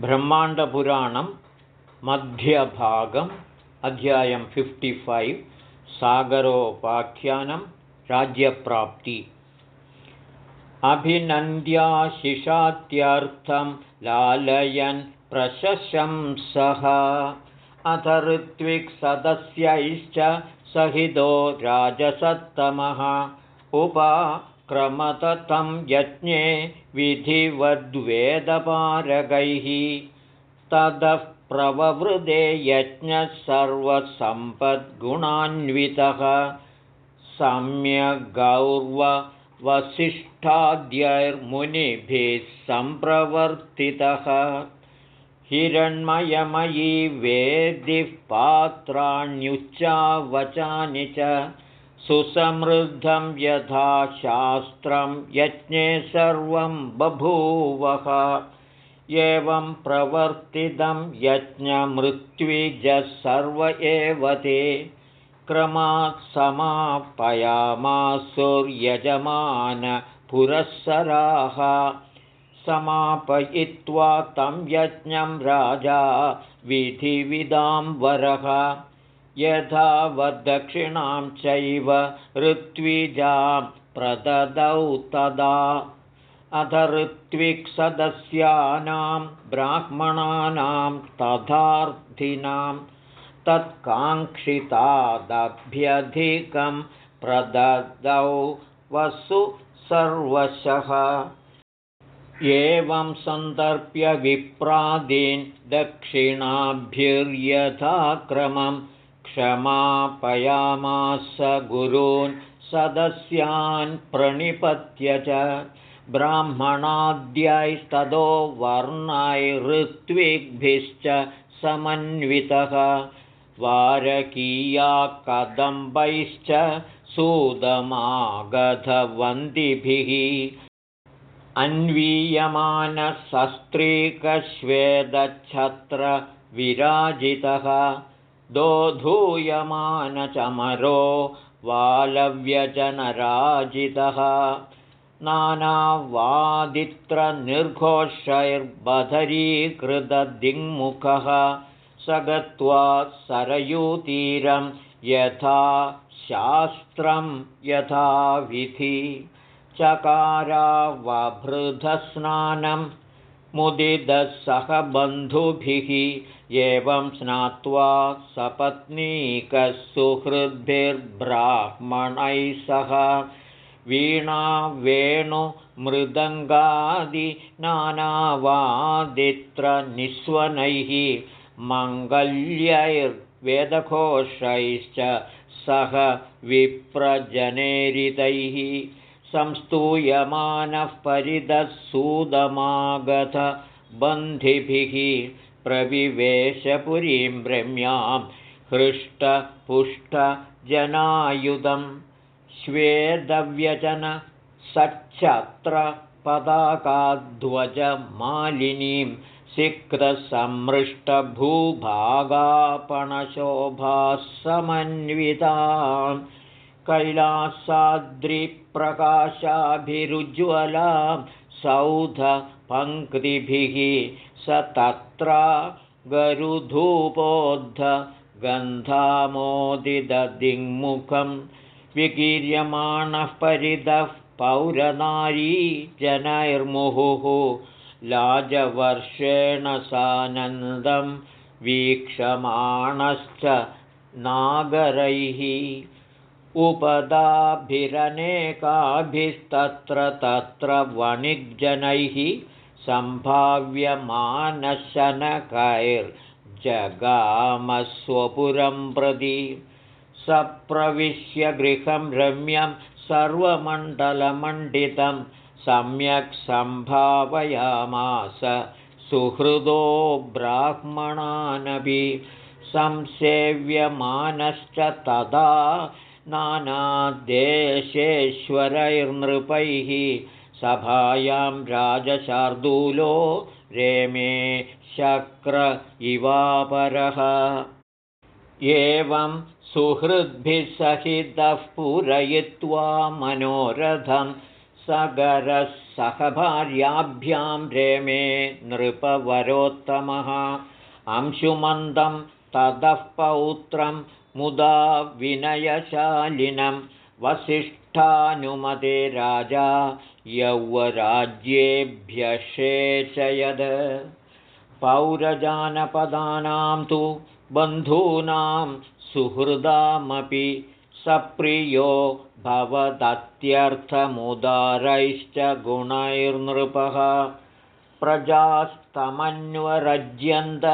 ब्रह्माण्डपुराणं मध्यभागम् अध्यायं फिफ्टिफैव् सागरोपाख्यानं राज्यप्राप्ति। अभिनन्द्याशिषात्यर्थं लालयन् प्रशशंसः अथ ऋत्विक्सदस्यैश्च सहितो राजसत्तमः। उपा क्रमततं यज्ञे विधिवद्वेदपारगैः ततः प्रववृदे यज्ञः सर्वसम्पद्गुणान्वितः। सम्यग्गौर्ववसिष्ठाद्यैर्मुनिभिः सम्प्रवर्तितः। हिरण्मयमयी वेदिः पात्राण्युच्चावचानि च सुसमृद्धं यथा शास्त्रं यज्ञे सर्वं बभूवः। एवं प्रवर्तितं यज्ञमृत्विजः सर्व एव ते। क्रमात् समापयामासुर्यजमानपुरःसराः समापयित्वा तं यज्ञं राजा विधिविदां वरः यथावद्दक्षिणां चैव ऋत्विजां प्रददौ तदा। अथ ऋत्विक्सदस्यानां ब्राह्मणानां तथार्थिनां तत्काङ्क्षितादभ्यधिकं प्रददौ वसु सर्वशः। एवं सन्दर्प्य विप्रादीन् दक्षिणाभ्युर्यथाक्रमम् क्षमापयामास गुरून् सदस्यान् प्रणिपत्य च ब्राह्मणाद्यैस्ततो वर्णैऋत्विग्भिश्च समन्वितः वारकीयाकदम्बैश्च सुदमागधवन्दिभिः अन्वीयमानशस्त्रीकश्वेदच्छत्रविराजितः दोधूयमानचमरो वालव्यजनराजितः। नानावादित्रनिर्घोषैर्बधरीकृतदिङ्मुखः। स गत्वा सरयूतीरं यथा शास्त्रं यथाविधि। चकारावभृधस्नानं मुदिदः सह बन्धुभिः एवं स्नात्वा सपत्नीकः सुहृद्भिर्ब्राह्मणैः सह वीणावेणुमृदङ्गादिनानावादित्रनिःस्वनैः मङ्गल्यैर्वेदघोषैश्च सह विप्रजनेरितैः संस्तूयमानः परितः सुदमागधबन्धिभिः प्रविवेशपुरीं रम्यां हृष्टपुष्टजनायुधं श्वेदव्यजन सच्छत्रपदाकाध्वजमालिनीं सिक्तसमृष्टभूभागापणशोभाः समन्वितां कैलासाद्रिप्रकाशाभिरुज्ज्वलां सौधपङ्क्तिभिः स तत्र गन्धामोदिददिङ्मुखं विकीर्यमाणः परितः पौरनारी जनैर्मुहुः लाजवर्षेण सानन्दं वीक्षमाणश्च नागरैः उपदाभिरनेकाभिस्तत्र तत्र वणिग्जनैः सम्भाव्यमानशनकैर्जगामस्वपुरं प्रति सप्रविश्य गृहं रम्यं सर्वमण्डलमण्डितं सम्यक् सम्भावयामास सुहृदो ब्राह्मणानपि संसेव्यमानश्च तदा नानादेशेश्वरैर्नृपैः सभायां राजशार्दूलो रेमे शक्र इवापरः। एवं सुहृद्भिः सहितः पूरयित्वा मनोरथं सगरः सहभार्याभ्यां रेमे नृपवरोत्तमः। अंशुमन्दं ततः पौत्रं मुदा विनयशालिनं वसिष्ठानुमते राजा यौवराज्येभ्यषेचयद पौरजानपदानां तु बन्धूनां सुहृदामपि सप्रियो भवदत्यर्थमुदारैश्च गुणैर्नृपः। प्रजास्तमन्वरज्यन्त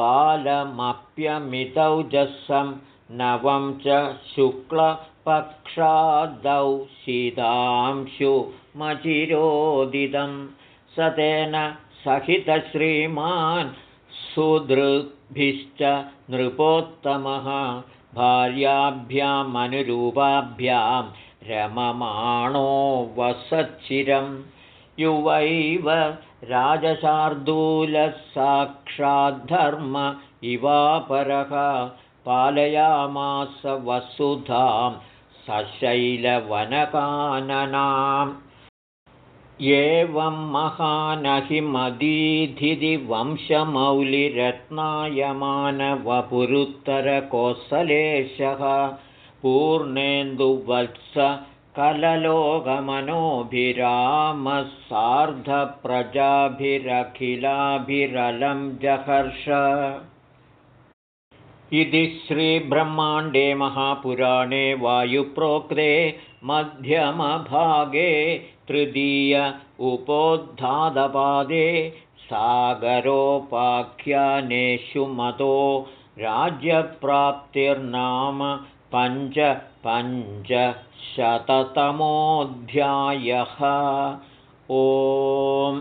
बालमप्यमितौजसं नवं च शुक्लपक्षादौ शीतांशुमचिरोदितं स तेन सहितश्रीमान् सुदृग्भिश्च नृपोत्तमः। भार्याभ्यामनुरूपाभ्यां रममाणो वसच्चिरं। युवैव राजशार्दूलः साक्षाद्धर्म इवापरः पालयामास वसुधां सशैलवनकाननाम्। एवं महानहिमदीधिवंशमौलिरत्नायमानवपुरुत्तरकोसलेशः पूर्णेन्दुवत्स कललोकमनोभिरामः सार्धप्रजाभिरखिलाभिरलं जहर्ष इति श्रीब्रह्माण्डे महापुराणे वायुप्रोक्ते मध्यमभागे तृतीय उपोद्धातपादे सागरोपाख्यानेषु मतो राज्यप्राप्तिर्नाम पञ्चपञ्चशततमोऽध्यायः ओम्